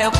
dedim